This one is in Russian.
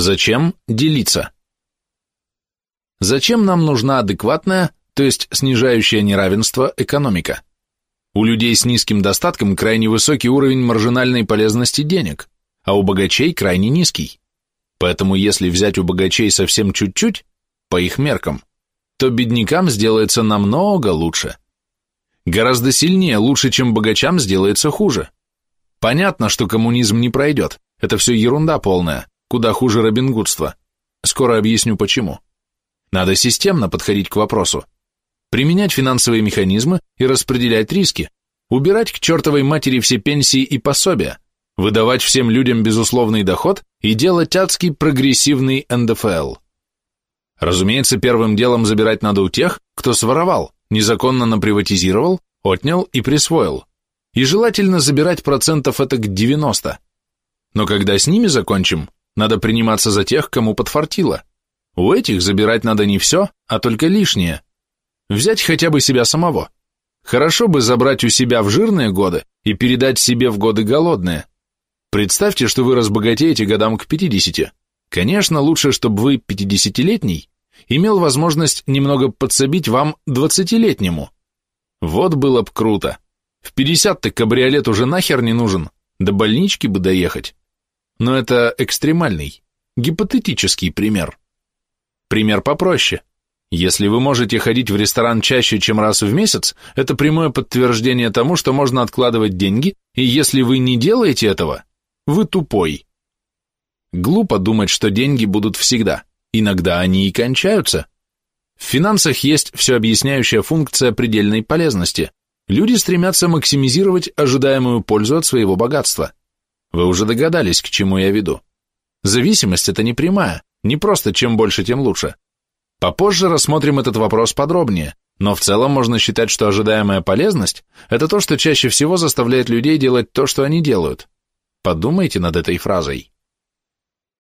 Зачем делиться? Зачем нам нужна адекватная, то есть снижающая неравенство, экономика? У людей с низким достатком крайне высокий уровень маржинальной полезности денег, а у богачей крайне низкий. Поэтому если взять у богачей совсем чуть-чуть, по их меркам, то беднякам сделается намного лучше. Гораздо сильнее, лучше, чем богачам сделается хуже. Понятно, что коммунизм не пройдет, это все ерунда полная, куда хуже робингудства. Скоро объясню почему. Надо системно подходить к вопросу. Применять финансовые механизмы и распределять риски. Убирать к чертовой матери все пенсии и пособия. Выдавать всем людям безусловный доход и делать адский прогрессивный НДФЛ. Разумеется, первым делом забирать надо у тех, кто своровал, незаконно наприватизировал, отнял и присвоил. И желательно забирать процентов это к 90. Но когда с ними закончим, надо приниматься за тех, кому подфартило. У этих забирать надо не все, а только лишнее. Взять хотя бы себя самого. Хорошо бы забрать у себя в жирные годы и передать себе в годы голодные. Представьте, что вы разбогатеете годам к 50. Конечно, лучше, чтобы вы, 50-летний, имел возможность немного подсобить вам, 20-летнему. Вот было б круто. В 50-то кабриолет уже нахер не нужен, до больнички бы доехать. Но это экстремальный, гипотетический пример. Пример попроще. Если вы можете ходить в ресторан чаще, чем раз в месяц, это прямое подтверждение тому, что можно откладывать деньги, и если вы не делаете этого, вы тупой. Глупо думать, что деньги будут всегда. Иногда они и кончаются. В финансах есть все объясняющая функция предельной полезности. Люди стремятся максимизировать ожидаемую пользу от своего богатства. Вы уже догадались, к чему я веду. Зависимость – это не прямая, не просто чем больше, тем лучше. Попозже рассмотрим этот вопрос подробнее, но в целом можно считать, что ожидаемая полезность – это то, что чаще всего заставляет людей делать то, что они делают. Подумайте над этой фразой.